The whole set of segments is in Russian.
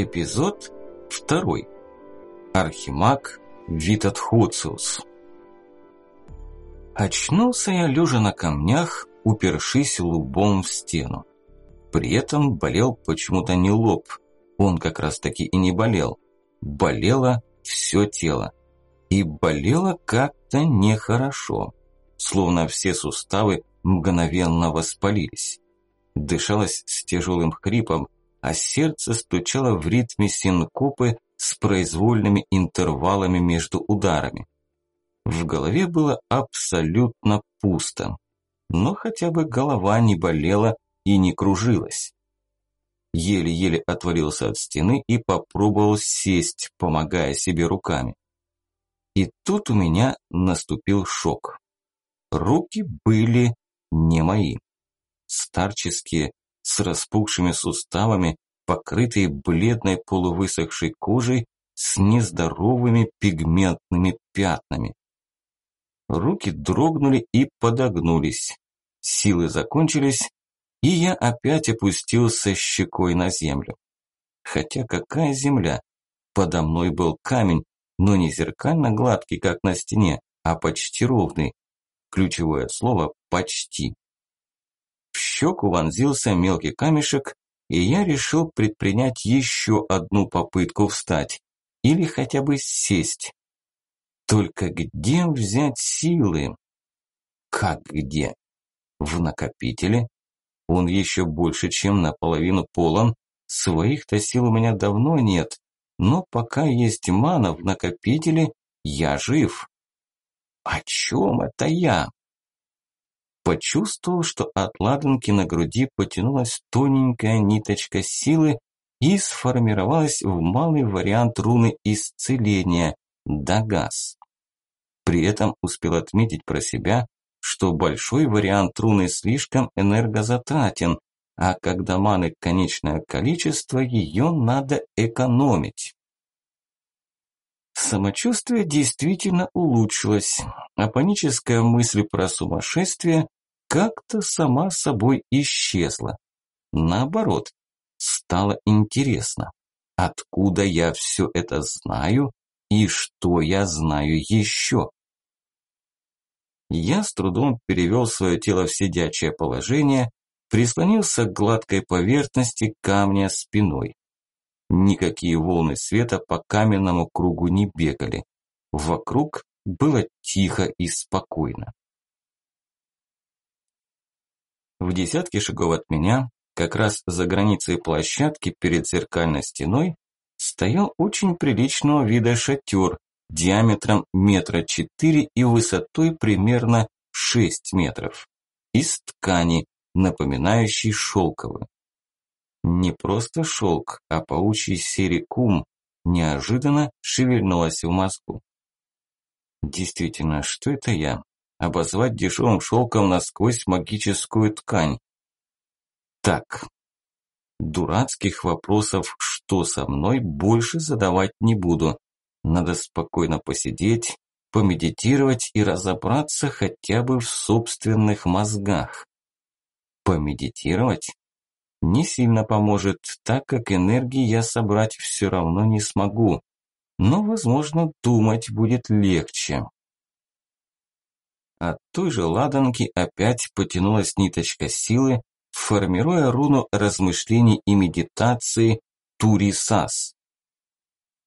Эпизод второй. Архимаг Витатхуциус. Очнулся я лежа на камнях, упершись лбом в стену. При этом болел почему-то не лоб, он как раз таки и не болел. Болело все тело. И болело как-то нехорошо, словно все суставы мгновенно воспалились. Дышалось с тяжелым хрипом, а сердце стучало в ритме синкопы с произвольными интервалами между ударами. В голове было абсолютно пусто, но хотя бы голова не болела и не кружилась. Еле-еле отворился от стены и попробовал сесть, помогая себе руками. И тут у меня наступил шок. Руки были не мои. Старческие, с распухшими суставами, покрытые бледной полувысохшей кожей с нездоровыми пигментными пятнами. Руки дрогнули и подогнулись. Силы закончились, и я опять опустился щекой на землю. Хотя какая земля? Подо мной был камень, но не зеркально гладкий, как на стене, а почти ровный. Ключевое слово «почти» щеку вонзился мелкий камешек, и я решил предпринять еще одну попытку встать. Или хотя бы сесть. Только где взять силы? Как где? В накопителе? Он еще больше, чем наполовину полон. Своих-то сил у меня давно нет. Но пока есть мана в накопителе, я жив. О чем это я? Почувствовал, что от ладанки на груди потянулась тоненькая ниточка силы и сформировалась в малый вариант руны исцеления – Дагас. При этом успел отметить про себя, что большой вариант руны слишком энергозатратен, а когда маны конечное количество, ее надо экономить. Самочувствие действительно улучшилось, а паническая мысль про сумасшествие как-то сама собой исчезла. Наоборот, стало интересно, откуда я все это знаю и что я знаю еще. Я с трудом перевел свое тело в сидячее положение, прислонился к гладкой поверхности камня спиной. Никакие волны света по каменному кругу не бегали. Вокруг было тихо и спокойно. В десятке шагов от меня, как раз за границей площадки перед зеркальной стеной, стоял очень приличного вида шатер диаметром метра четыре и высотой примерно шесть метров. Из ткани, напоминающей шелковую. Не просто шелк, а паучий серикум неожиданно шевельнулась в мозгу. Действительно, что это я? Обозвать дешевым шелком насквозь магическую ткань. Так, дурацких вопросов «что со мной» больше задавать не буду. Надо спокойно посидеть, помедитировать и разобраться хотя бы в собственных мозгах. Помедитировать? Не сильно поможет, так как энергии я собрать все равно не смогу. Но, возможно, думать будет легче. От той же ладанки опять потянулась ниточка силы, формируя руну размышлений и медитации Турисас.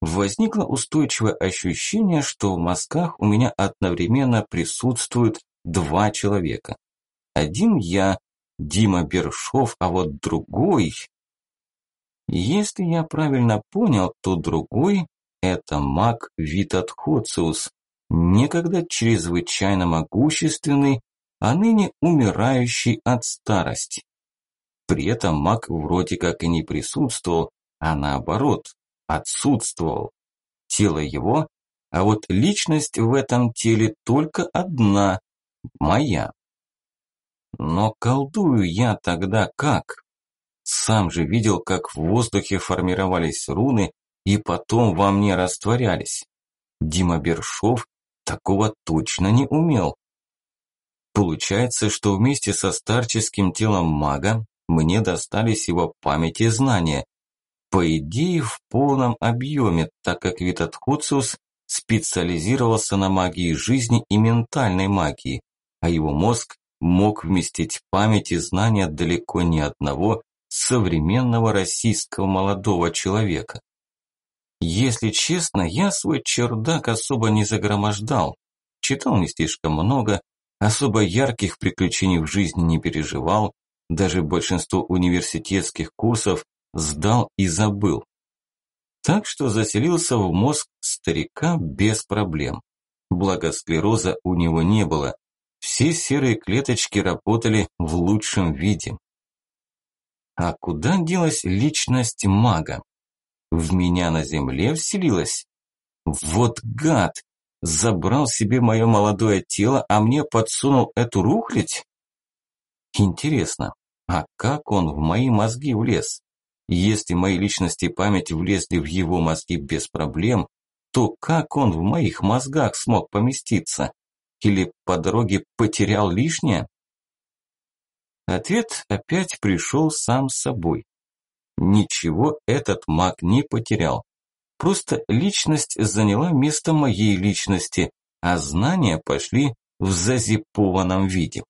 Возникло устойчивое ощущение, что в мозгах у меня одновременно присутствуют два человека. Один я, Дима Бершов, а вот другой... Если я правильно понял, то другой – это маг Витат Хоциус, некогда чрезвычайно могущественный, а ныне умирающий от старости. При этом маг вроде как и не присутствовал, а наоборот, отсутствовал. Тело его, а вот личность в этом теле только одна, моя. Но колдую я тогда как? Сам же видел, как в воздухе формировались руны и потом во мне растворялись. Дима Бершов такого точно не умел. Получается, что вместе со старческим телом мага мне достались его память и знания. По идее, в полном объеме, так как Витат Хуциус специализировался на магии жизни и ментальной магии, а его мозг мог вместить память и знания далеко не одного современного российского молодого человека. Если честно, я свой чердак особо не загромождал, читал не слишком много, особо ярких приключений в жизни не переживал, даже большинство университетских курсов сдал и забыл. Так что заселился в мозг старика без проблем. Благо склероза у него не было. Все серые клеточки работали в лучшем виде. А куда делась личность мага? В меня на земле вселилась? Вот гад! Забрал себе мое молодое тело, а мне подсунул эту рухлядь? Интересно, а как он в мои мозги влез? Если мои личности и память влезли в его мозги без проблем, то как он в моих мозгах смог поместиться? Или по дороге потерял лишнее? Ответ опять пришел сам собой. Ничего этот маг не потерял. Просто личность заняла место моей личности, а знания пошли в зазипованном виде.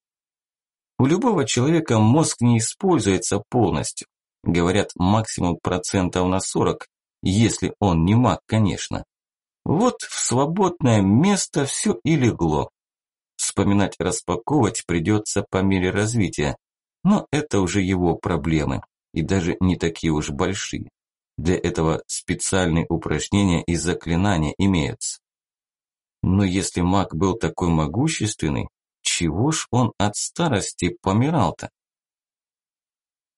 У любого человека мозг не используется полностью. Говорят, максимум процентов на 40, если он не маг, конечно. Вот в свободное место все и легло. Вспоминать распаковывать придется по мере развития, но это уже его проблемы, и даже не такие уж большие. Для этого специальные упражнения и заклинания имеются. Но если маг был такой могущественный, чего ж он от старости помирал-то?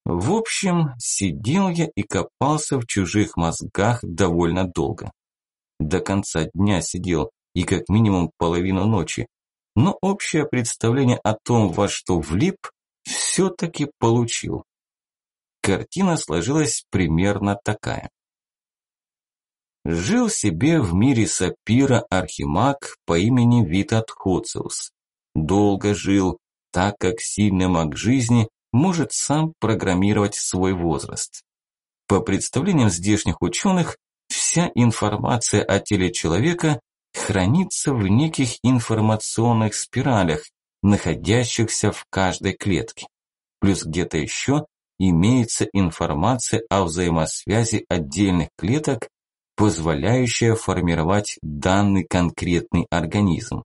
В общем, сидел я и копался в чужих мозгах довольно долго. До конца дня сидел и как минимум половину ночи. Но общее представление о том, во что влип, все-таки получил. Картина сложилась примерно такая. Жил себе в мире Сапира архимаг по имени Витат Хоциус. Долго жил, так как сильный маг жизни может сам программировать свой возраст. По представлениям здешних ученых, вся информация о теле человека хранится в неких информационных спиралях, находящихся в каждой клетке. Плюс где-то еще имеется информация о взаимосвязи отдельных клеток, позволяющая формировать данный конкретный организм.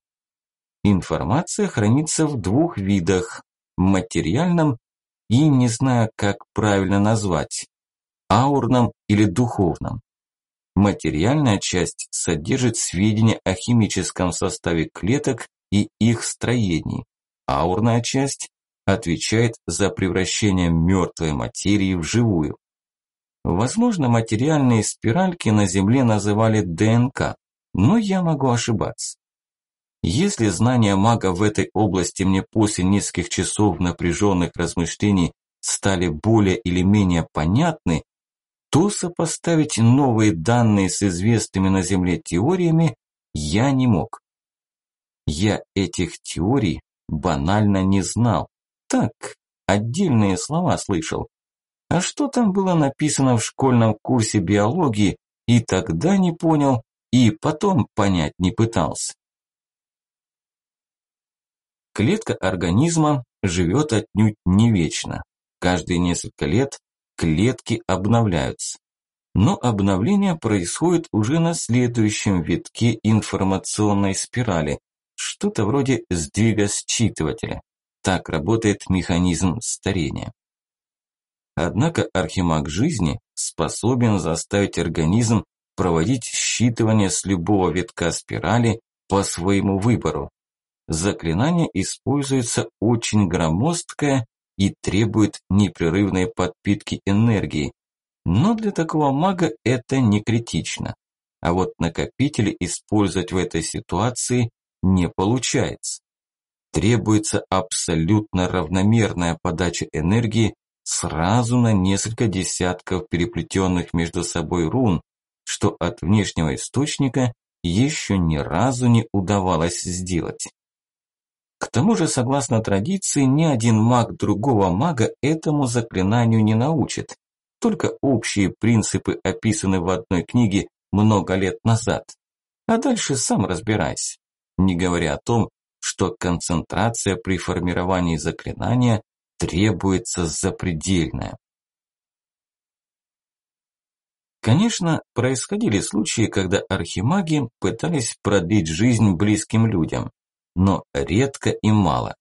Информация хранится в двух видах – материальном и не знаю, как правильно назвать – аурном или духовном. Материальная часть содержит сведения о химическом составе клеток и их строении. Аурная часть отвечает за превращение мертвой материи в живую. Возможно, материальные спиральки на Земле называли ДНК, но я могу ошибаться. Если знания мага в этой области мне после нескольких часов напряженных размышлений стали более или менее понятны, то сопоставить новые данные с известными на Земле теориями я не мог. Я этих теорий банально не знал. Так, отдельные слова слышал. А что там было написано в школьном курсе биологии, и тогда не понял, и потом понять не пытался. Клетка организма живет отнюдь не вечно. Каждые несколько лет клетки обновляются. Но обновление происходит уже на следующем витке информационной спирали, что-то вроде сдвига считывателя. Так работает механизм старения. Однако архимаг жизни способен заставить организм проводить считывание с любого витка спирали по своему выбору. Заклинание используется очень громоздкое и требует непрерывной подпитки энергии. Но для такого мага это не критично. А вот накопители использовать в этой ситуации не получается требуется абсолютно равномерная подача энергии сразу на несколько десятков переплетенных между собой рун, что от внешнего источника еще ни разу не удавалось сделать. К тому же, согласно традиции, ни один маг другого мага этому заклинанию не научит. только общие принципы описаны в одной книге много лет назад. А дальше сам разбирайся. Не говоря о том, что концентрация при формировании заклинания требуется запредельная. Конечно, происходили случаи, когда архимаги пытались продлить жизнь близким людям, но редко и мало.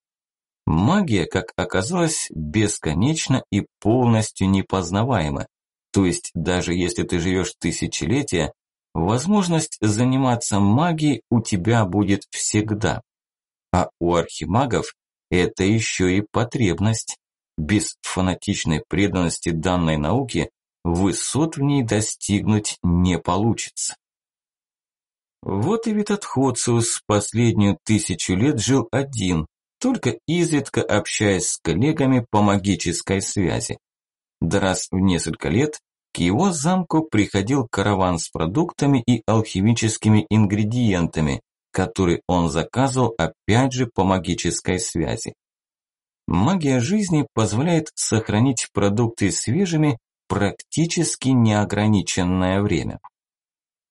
Магия, как оказалось, бесконечна и полностью непознаваема. То есть, даже если ты живешь тысячелетия, возможность заниматься магией у тебя будет всегда. А у архимагов это еще и потребность. Без фанатичной преданности данной науке высот в ней достигнуть не получится. Вот и Витатхоциус последнюю тысячу лет жил один, только изредка общаясь с коллегами по магической связи. Да раз в несколько лет к его замку приходил караван с продуктами и алхимическими ингредиентами, которые он заказывал опять же по магической связи. Магия жизни позволяет сохранить продукты свежими практически неограниченное время.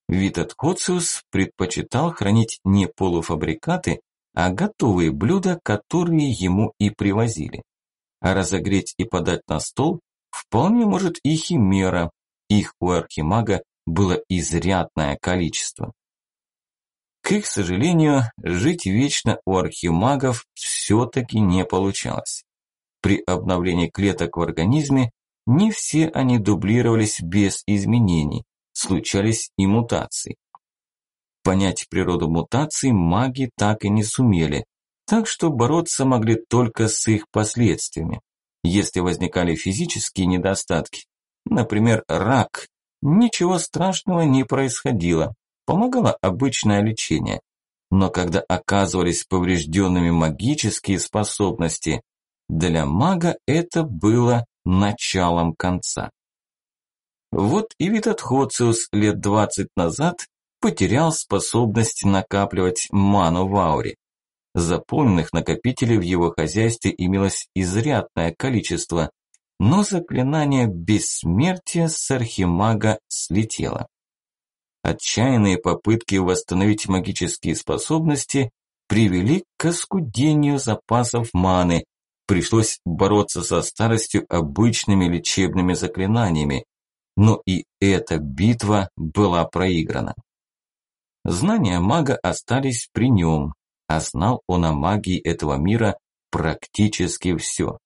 Витат Хоциус предпочитал хранить не полуфабрикаты, а готовые блюда, которые ему и привозили. А разогреть и подать на стол вполне может и химера, их у архимага было изрядное количество. К их сожалению, жить вечно у архимагов все-таки не получалось. При обновлении клеток в организме не все они дублировались без изменений, случались и мутации. Понять природу мутаций маги так и не сумели, так что бороться могли только с их последствиями. Если возникали физические недостатки, например, рак, ничего страшного не происходило, помогало обычное лечение. Но когда оказывались поврежденными магические способности, для мага это было началом конца. Вот и Витатхоциус лет 20 назад потерял способность накапливать ману в ауре. Заполненных накопителей в его хозяйстве имелось изрядное количество, но заклинание бессмертия с архимага слетело. Отчаянные попытки восстановить магические способности привели к оскудению запасов маны. Пришлось бороться со старостью обычными лечебными заклинаниями. Но и эта битва была проиграна. Знания мага остались при нем, а знал он о магии этого мира практически все.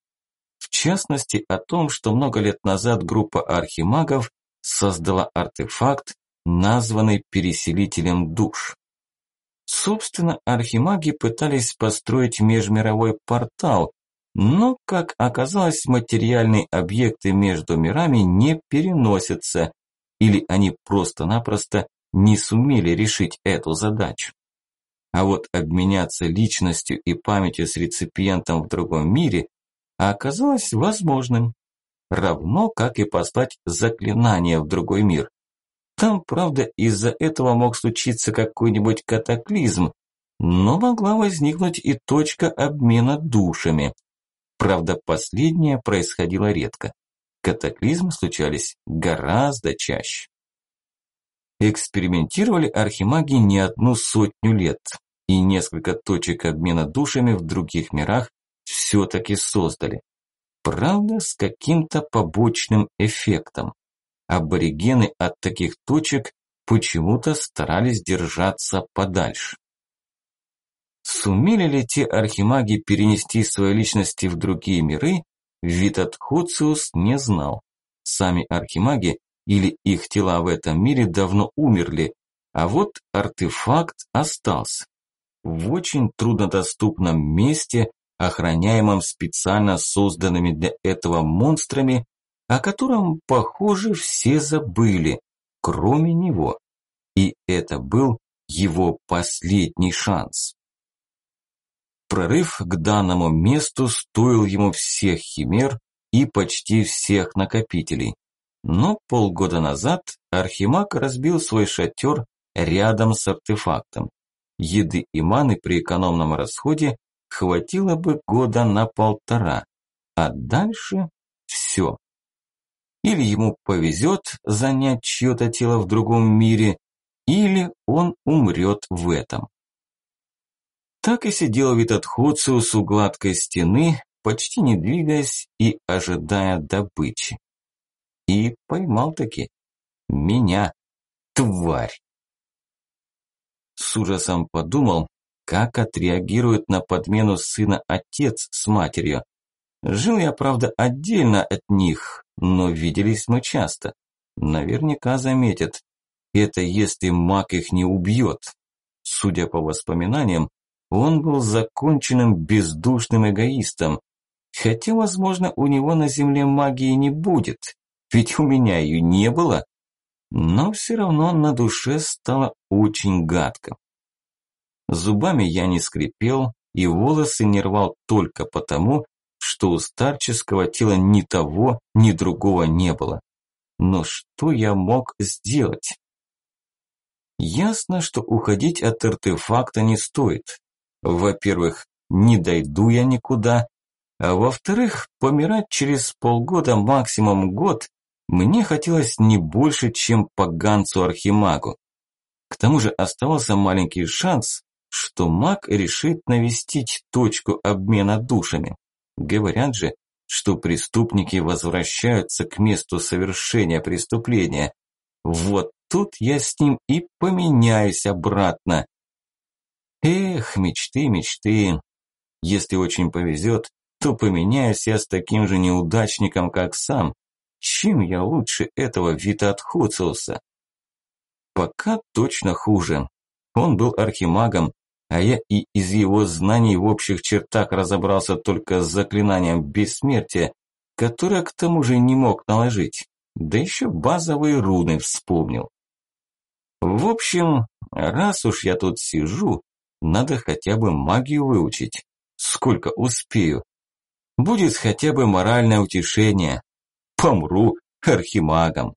В частности, о том, что много лет назад группа архимагов создала артефакт, названный переселителем душ. Собственно, архимаги пытались построить межмировой портал, но, как оказалось, материальные объекты между мирами не переносятся, или они просто-напросто не сумели решить эту задачу. А вот обменяться личностью и памятью с реципиентом в другом мире оказалось возможным, равно как и послать заклинание в другой мир. Там, правда, из-за этого мог случиться какой-нибудь катаклизм, но могла возникнуть и точка обмена душами. Правда, последнее происходило редко. Катаклизмы случались гораздо чаще. Экспериментировали архимаги не одну сотню лет, и несколько точек обмена душами в других мирах все-таки создали. Правда, с каким-то побочным эффектом. Аборигены от таких точек почему-то старались держаться подальше. Сумели ли те архимаги перенести свои личности в другие миры, Витат Хуциус не знал. Сами архимаги или их тела в этом мире давно умерли, а вот артефакт остался. В очень труднодоступном месте, охраняемом специально созданными для этого монстрами, о котором, похоже, все забыли, кроме него. И это был его последний шанс. Прорыв к данному месту стоил ему всех химер и почти всех накопителей. Но полгода назад Архимаг разбил свой шатер рядом с артефактом. Еды и маны при экономном расходе хватило бы года на полтора, а дальше все. Или ему повезет занять чье-то тело в другом мире, или он умрет в этом. Так и сидел Витатхоциус у гладкой стены, почти не двигаясь и ожидая добычи. И поймал таки меня, тварь. С ужасом подумал, как отреагирует на подмену сына отец с матерью. Жил я, правда, отдельно от них, но виделись мы часто. Наверняка заметят. Это если маг их не убьет. Судя по воспоминаниям, он был законченным бездушным эгоистом. Хотя, возможно, у него на земле магии не будет, ведь у меня ее не было. Но все равно на душе стало очень гадко. Зубами я не скрипел и волосы не рвал только потому, что у старческого тела ни того, ни другого не было. Но что я мог сделать? Ясно, что уходить от артефакта не стоит. Во-первых, не дойду я никуда, а во-вторых, помирать через полгода, максимум год, мне хотелось не больше, чем поганцу-архимагу. К тому же оставался маленький шанс, что маг решит навестить точку обмена душами. Говорят же, что преступники возвращаются к месту совершения преступления. Вот тут я с ним и поменяюсь обратно. Эх, мечты, мечты. Если очень повезет, то поменяюсь я с таким же неудачником, как сам. Чем я лучше этого Вита Отхуциуса? Пока точно хуже. Он был архимагом, а я и из его знаний в общих чертах разобрался только с заклинанием бессмертия, которое к тому же не мог наложить, да еще базовые руны вспомнил. В общем, раз уж я тут сижу, надо хотя бы магию выучить. Сколько успею. Будет хотя бы моральное утешение. Помру архимагом.